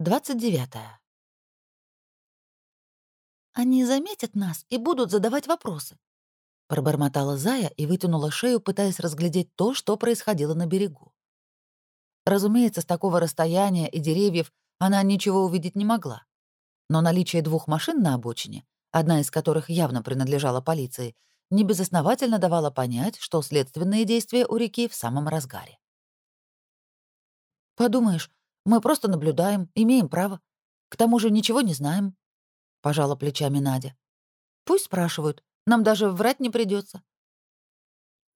29. «Они заметят нас и будут задавать вопросы», — пробормотала Зая и вытянула шею, пытаясь разглядеть то, что происходило на берегу. Разумеется, с такого расстояния и деревьев она ничего увидеть не могла. Но наличие двух машин на обочине, одна из которых явно принадлежала полиции, небезосновательно давало понять, что следственные действия у реки в самом разгаре. «Подумаешь, мы просто наблюдаем, имеем право. К тому же ничего не знаем», — пожала плечами Надя. «Пусть спрашивают. Нам даже врать не придется.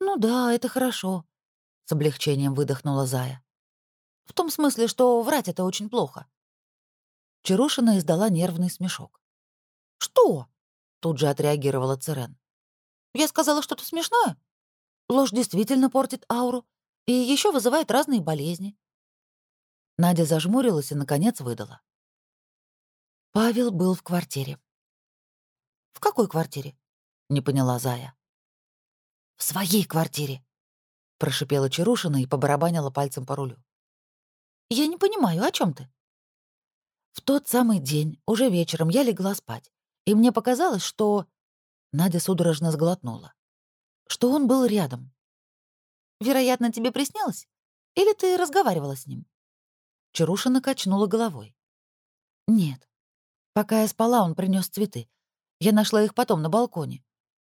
«Ну да, это хорошо», — с облегчением выдохнула Зая. «В том смысле, что врать это очень плохо». Чарушина издала нервный смешок. «Что?» — тут же отреагировала Церен. «Я сказала что-то смешное? Ложь действительно портит ауру и еще вызывает разные болезни. Надя зажмурилась и, наконец, выдала. Павел был в квартире. «В какой квартире?» — не поняла Зая. «В своей квартире», — прошипела Чарушина и побарабанила пальцем по рулю. «Я не понимаю, о чем ты?» В тот самый день, уже вечером, я легла спать, и мне показалось, что... Надя судорожно сглотнула. Что он был рядом. «Вероятно, тебе приснилось? Или ты разговаривала с ним?» Чарушина качнула головой. «Нет. Пока я спала, он принес цветы. Я нашла их потом на балконе.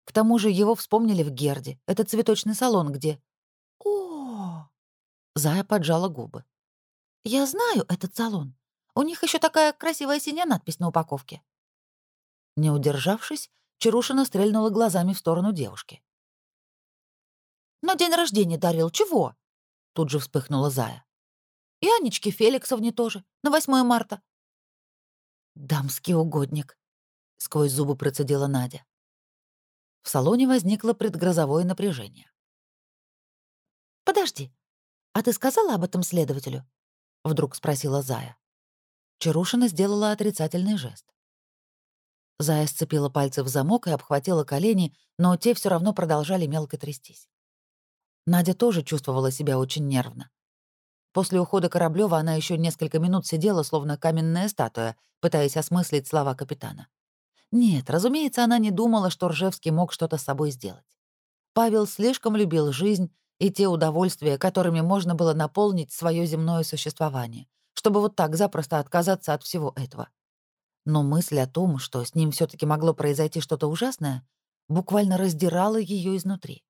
К тому же его вспомнили в Герде. Это цветочный салон, где...» «О!» Зая поджала губы. «Я знаю этот салон. У них еще такая красивая синяя надпись на упаковке». Не удержавшись, Чарушина стрельнула глазами в сторону девушки. «На день рождения дарил. Чего?» Тут же вспыхнула Зая. И Анечке Феликсовне тоже, на 8 марта. «Дамский угодник», — сквозь зубы процедила Надя. В салоне возникло предгрозовое напряжение. «Подожди, а ты сказала об этом следователю?» — вдруг спросила Зая. Чарушина сделала отрицательный жест. Зая сцепила пальцы в замок и обхватила колени, но те все равно продолжали мелко трястись. Надя тоже чувствовала себя очень нервно. После ухода Кораблёва она еще несколько минут сидела, словно каменная статуя, пытаясь осмыслить слова капитана. Нет, разумеется, она не думала, что Ржевский мог что-то с собой сделать. Павел слишком любил жизнь и те удовольствия, которыми можно было наполнить свое земное существование, чтобы вот так запросто отказаться от всего этого. Но мысль о том, что с ним все таки могло произойти что-то ужасное, буквально раздирала ее изнутри.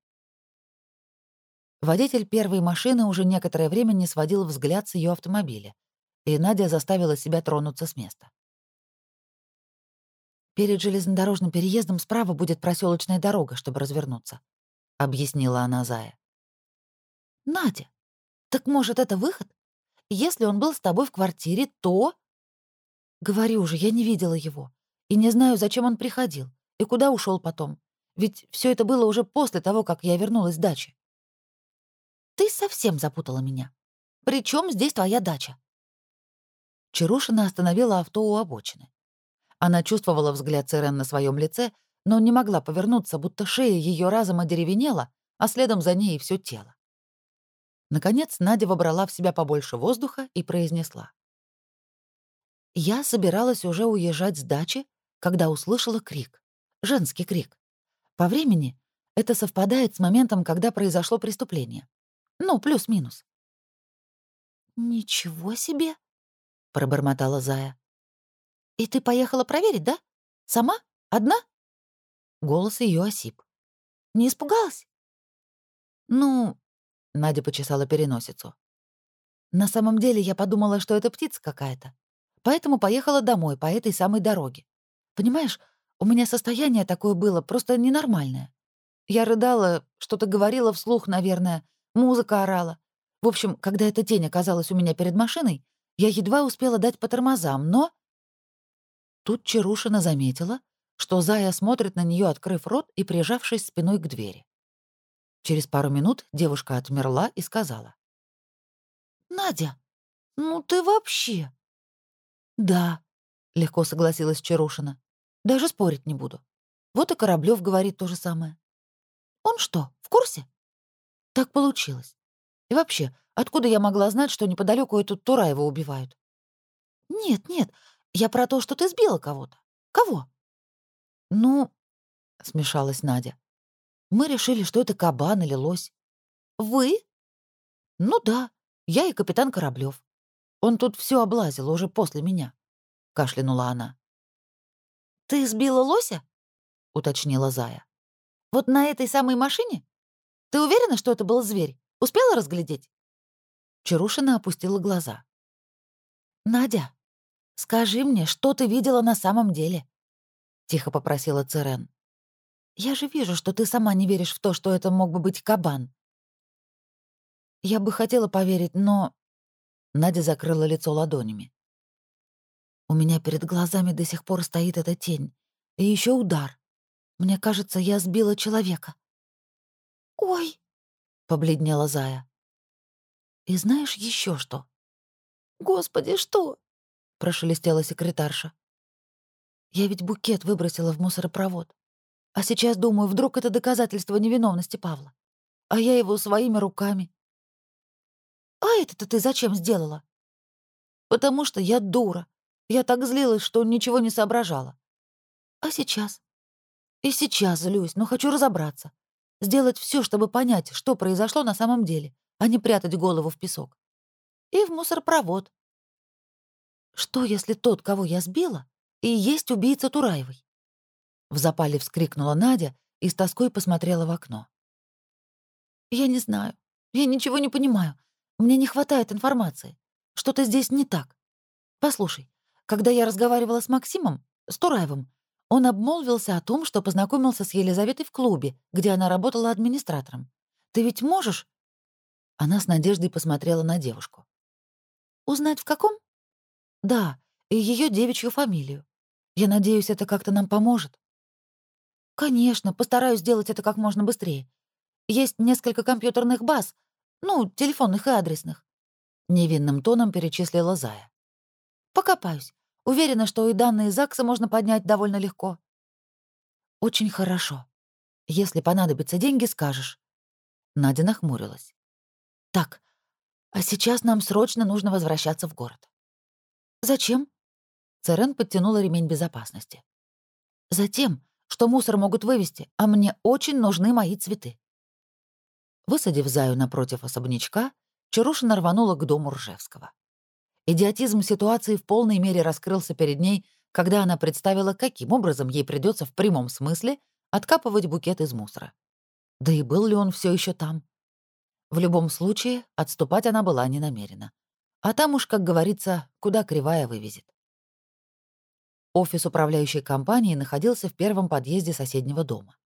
Водитель первой машины уже некоторое время не сводил взгляд с ее автомобиля, и Надя заставила себя тронуться с места. «Перед железнодорожным переездом справа будет проселочная дорога, чтобы развернуться», — объяснила она Зая. «Надя, так может, это выход? Если он был с тобой в квартире, то...» «Говорю же, я не видела его, и не знаю, зачем он приходил, и куда ушел потом, ведь все это было уже после того, как я вернулась с дачи». Ты совсем запутала меня. Причем здесь твоя дача?» Чарушина остановила авто у обочины. Она чувствовала взгляд Церен на своем лице, но не могла повернуться, будто шея ее разом одеревенела, а следом за ней и все тело. Наконец Надя вобрала в себя побольше воздуха и произнесла. «Я собиралась уже уезжать с дачи, когда услышала крик. Женский крик. По времени это совпадает с моментом, когда произошло преступление. Ну, плюс-минус. «Ничего себе!» — пробормотала Зая. «И ты поехала проверить, да? Сама? Одна?» Голос ее осип. «Не испугалась?» «Ну...» — Надя почесала переносицу. «На самом деле я подумала, что это птица какая-то. Поэтому поехала домой по этой самой дороге. Понимаешь, у меня состояние такое было, просто ненормальное. Я рыдала, что-то говорила вслух, наверное, Музыка орала. В общем, когда эта тень оказалась у меня перед машиной, я едва успела дать по тормозам, но... Тут Чарушина заметила, что Зая смотрит на нее, открыв рот и прижавшись спиной к двери. Через пару минут девушка отмерла и сказала. «Надя, ну ты вообще...» «Да», — легко согласилась Чарушина. «Даже спорить не буду. Вот и Кораблёв говорит то же самое». «Он что, в курсе?» Так получилось. И вообще, откуда я могла знать, что неподалеку эту Тураева убивают? Нет, нет, я про то, что ты сбила кого-то. Кого? Ну, смешалась Надя. Мы решили, что это кабан или лось. Вы? Ну да, я и капитан Кораблёв. Он тут все облазил уже после меня, кашлянула она. Ты сбила лося? уточнила Зая. Вот на этой самой машине? Ты уверена, что это был зверь? Успела разглядеть? Чарушина опустила глаза. «Надя, скажи мне, что ты видела на самом деле?» — тихо попросила Церен. «Я же вижу, что ты сама не веришь в то, что это мог бы быть кабан». «Я бы хотела поверить, но...» Надя закрыла лицо ладонями. «У меня перед глазами до сих пор стоит эта тень. И еще удар. Мне кажется, я сбила человека». «Ой!» — побледнела Зая. «И знаешь еще что?» «Господи, что?» — прошелестела секретарша. «Я ведь букет выбросила в мусоропровод. А сейчас думаю, вдруг это доказательство невиновности Павла. А я его своими руками. А это-то ты зачем сделала? Потому что я дура. Я так злилась, что ничего не соображала. А сейчас? И сейчас злюсь, но хочу разобраться. Сделать все, чтобы понять, что произошло на самом деле, а не прятать голову в песок. И в мусоропровод. Что, если тот, кого я сбила, и есть убийца Тураевой? В запале вскрикнула Надя и с тоской посмотрела в окно. «Я не знаю. Я ничего не понимаю. Мне не хватает информации. Что-то здесь не так. Послушай, когда я разговаривала с Максимом, с Тураевым, он обмолвился о том, что познакомился с Елизаветой в клубе, где она работала администратором. Ты ведь можешь...» Она с надеждой посмотрела на девушку. «Узнать в каком?» «Да, и ее девичью фамилию. Я надеюсь, это как-то нам поможет». «Конечно, постараюсь сделать это как можно быстрее. Есть несколько компьютерных баз, ну, телефонных и адресных». Невинным тоном перечислила Зая. «Покопаюсь. Уверена, что и данные ЗАГСа можно поднять довольно легко». «Очень хорошо. Если понадобятся деньги, скажешь». Надя нахмурилась. «Так, а сейчас нам срочно нужно возвращаться в город». «Зачем?» Церен подтянула ремень безопасности. «Затем, что мусор могут вывести, а мне очень нужны мои цветы». Высадив Заю напротив особнячка, Чарушина рванула к дому Ржевского. Идиотизм ситуации в полной мере раскрылся перед ней, когда она представила, каким образом ей придется в прямом смысле откапывать букет из мусора. Да и был ли он все еще там? В любом случае, отступать она была не намерена. А там уж, как говорится, куда кривая вывезет. Офис управляющей компании находился в первом подъезде соседнего дома.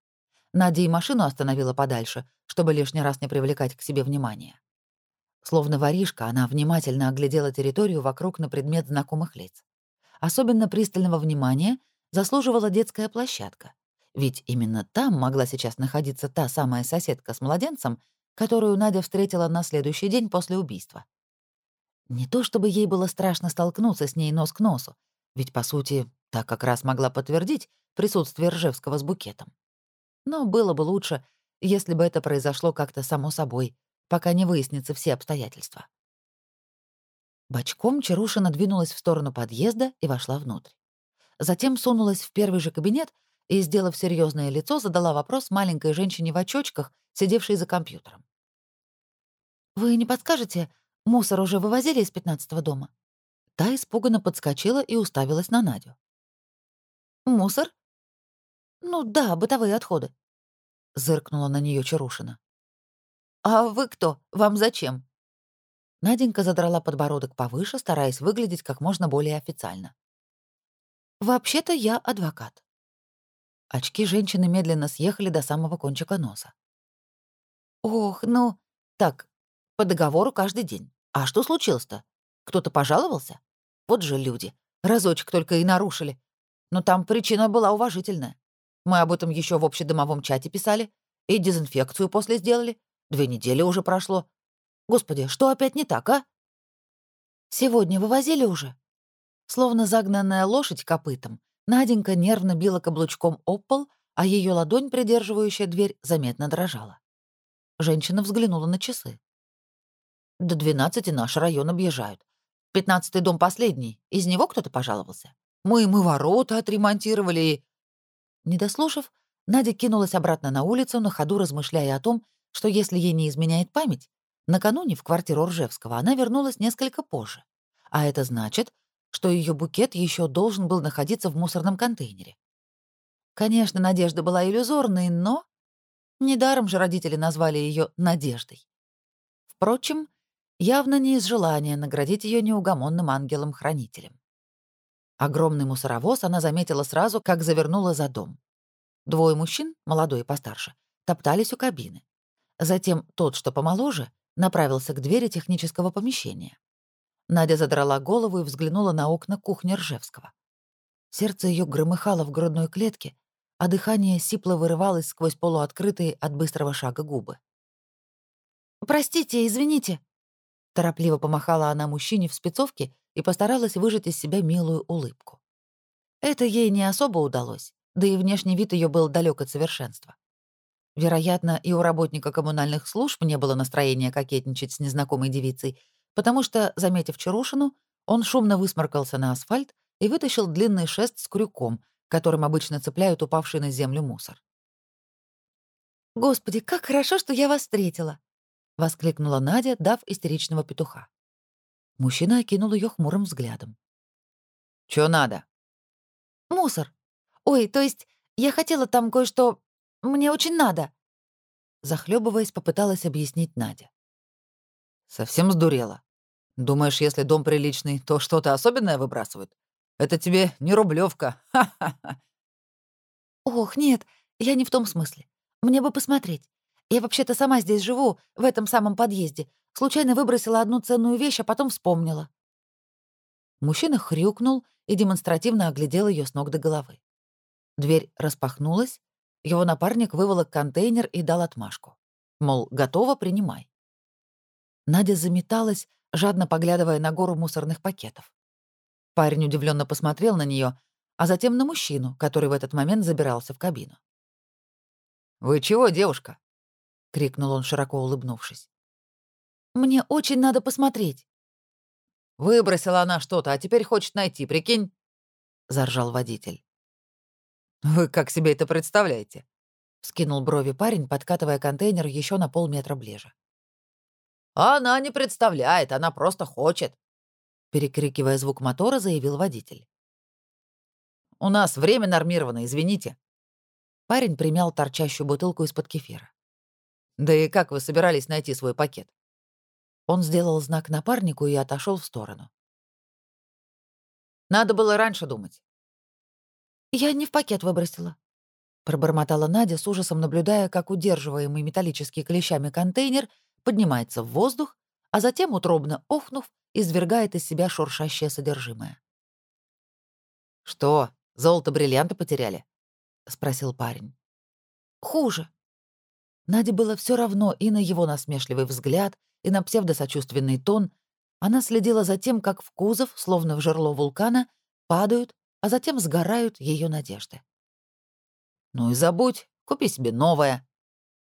Надя и машину остановила подальше, чтобы лишний раз не привлекать к себе внимания. Словно воришка, она внимательно оглядела территорию вокруг на предмет знакомых лиц. Особенно пристального внимания заслуживала детская площадка, ведь именно там могла сейчас находиться та самая соседка с младенцем, которую Надя встретила на следующий день после убийства. Не то чтобы ей было страшно столкнуться с ней нос к носу, ведь, по сути, так как раз могла подтвердить присутствие Ржевского с букетом. Но было бы лучше, если бы это произошло как-то само собой, пока не выяснятся все обстоятельства. Бочком Чарушина двинулась в сторону подъезда и вошла внутрь. Затем сунулась в первый же кабинет и, сделав серьезное лицо, задала вопрос маленькой женщине в очочках, сидевшей за компьютером. «Вы не подскажете, мусор уже вывозили из пятнадцатого дома?» Та испуганно подскочила и уставилась на Надю. «Мусор?» «Ну да, бытовые отходы», — зыркнула на нее Чарушина. «А вы кто? Вам зачем?» Наденька задрала подбородок повыше, стараясь выглядеть как можно более официально. «Вообще-то я адвокат». Очки женщины медленно съехали до самого кончика носа. «Ох, ну... Так, по договору каждый день. А что случилось-то? Кто-то пожаловался? Вот же люди. Разочек только и нарушили. Но там причина была уважительная. Мы об этом еще в общедомовом чате писали. И дезинфекцию после сделали. Две недели уже прошло. Господи, что опять не так, а? Сегодня вывозили уже? Словно загнанная лошадь копытом, Наденька нервно била каблучком об пол, а ее ладонь, придерживающая дверь, заметно дрожала. Женщина взглянула на часы. До двенадцати наш район объезжают. Пятнадцатый дом последний. Из него кто-то пожаловался. Мы мы ворота отремонтировали и...» Не дослушав, Надя кинулась обратно на улицу, на ходу размышляя о том, что если ей не изменяет память, накануне в квартиру Ржевского она вернулась несколько позже. А это значит, что ее букет еще должен был находиться в мусорном контейнере. Конечно, надежда была иллюзорной, но... Недаром же родители назвали ее Надеждой. Впрочем, явно не из желания наградить ее неугомонным ангелом-хранителем. Огромный мусоровоз она заметила сразу, как завернула за дом. Двое мужчин, молодой и постарше, топтались у кабины. Затем тот, что помоложе, направился к двери технического помещения. Надя задрала голову и взглянула на окна кухни Ржевского. Сердце ее громыхало в грудной клетке, а дыхание сипло вырывалось сквозь полуоткрытые от быстрого шага губы. «Простите, извините», — торопливо помахала она мужчине в спецовке и постаралась выжать из себя милую улыбку. Это ей не особо удалось, да и внешний вид ее был далек от совершенства. Вероятно, и у работника коммунальных служб не было настроения кокетничать с незнакомой девицей, потому что, заметив Чарушину, он шумно высморкался на асфальт и вытащил длинный шест с крюком, которым обычно цепляют упавший на землю мусор. «Господи, как хорошо, что я вас встретила!» — воскликнула Надя, дав истеричного петуха. Мужчина окинул ее хмурым взглядом. «Чё надо?» «Мусор. Ой, то есть я хотела там кое-что... Мне очень надо!» Захлебываясь, попыталась объяснить Надя. «Совсем сдурела. Думаешь, если дом приличный, то что-то особенное выбрасывают? Это тебе не рублевка. Ха-ха-ха. Ох, нет, я не в том смысле. Мне бы посмотреть. Я вообще-то сама здесь живу, в этом самом подъезде. Случайно выбросила одну ценную вещь, а потом вспомнила. Мужчина хрюкнул и демонстративно оглядел ее с ног до головы. Дверь распахнулась, его напарник выволок контейнер и дал отмашку. Мол, готово, принимай. Надя заметалась, жадно поглядывая на гору мусорных пакетов. Парень удивленно посмотрел на нее, а затем на мужчину, который в этот момент забирался в кабину. «Вы чего, девушка?» — крикнул он, широко улыбнувшись. «Мне очень надо посмотреть». «Выбросила она что-то, а теперь хочет найти, прикинь?» — заржал водитель. «Вы как себе это представляете?» — скинул брови парень, подкатывая контейнер еще на полметра ближе. «Она не представляет, она просто хочет. Перекрикивая звук мотора, заявил водитель. «У нас время нормировано, извините». Парень примял торчащую бутылку из-под кефира. «Да и как вы собирались найти свой пакет?» Он сделал знак напарнику и отошел в сторону. «Надо было раньше думать». «Я не в пакет выбросила», — пробормотала Надя с ужасом, наблюдая, как удерживаемый металлическими клещами контейнер поднимается в воздух, а затем, утробно охнув, извергает из себя шуршащее содержимое. «Что, золото-бриллианты потеряли?» — спросил парень. «Хуже». Наде было все равно и на его насмешливый взгляд, и на псевдосочувственный тон. Она следила за тем, как в кузов, словно в жерло вулкана, падают, а затем сгорают ее надежды. «Ну и забудь, купи себе новое».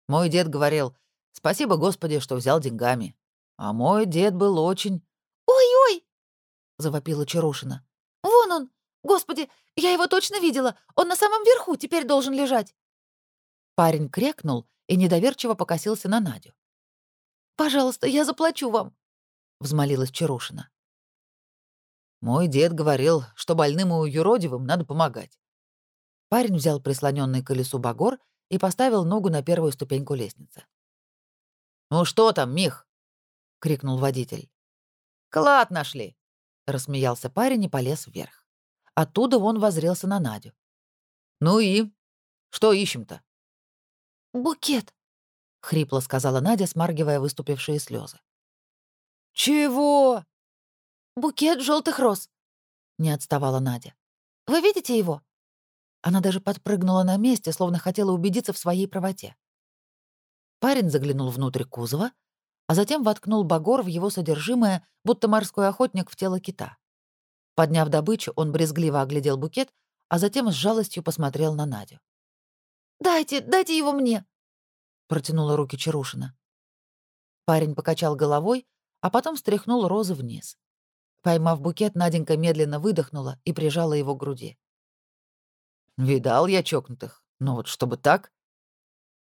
Мой дед говорил, «Спасибо, Господи, что взял деньгами». А мой дед был очень «Ой-ой!» — завопила Чарушина. «Вон он! Господи, я его точно видела! Он на самом верху теперь должен лежать!» Парень крякнул и недоверчиво покосился на Надю. «Пожалуйста, я заплачу вам!» — взмолилась Чарушина. Мой дед говорил, что больным и юродивым надо помогать. Парень взял прислоненный к колесу багор и поставил ногу на первую ступеньку лестницы. «Ну что там, Мих?» — крикнул водитель. «Клад нашли!» — рассмеялся парень и полез вверх. Оттуда он возрелся на Надю. «Ну и? Что ищем-то?» «Букет», — хрипло сказала Надя, смаргивая выступившие слезы. «Чего?» «Букет желтых роз», — не отставала Надя. «Вы видите его?» Она даже подпрыгнула на месте, словно хотела убедиться в своей правоте. Парень заглянул внутрь кузова, а затем воткнул багор в его содержимое, будто морской охотник в тело кита. Подняв добычу, он брезгливо оглядел букет, а затем с жалостью посмотрел на Надю. «Дайте, дайте его мне!» — протянула руки Чарушина. Парень покачал головой, а потом стряхнул розы вниз. Поймав букет, Наденька медленно выдохнула и прижала его к груди. «Видал я чокнутых, но вот чтобы так...»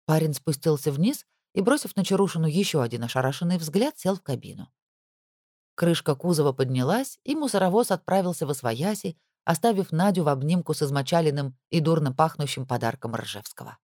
Парень спустился вниз и, бросив на Чарушину еще один ошарашенный взгляд, сел в кабину. Крышка кузова поднялась, и мусоровоз отправился в Освояси, оставив Надю в обнимку с измочаленным и дурно пахнущим подарком Ржевского.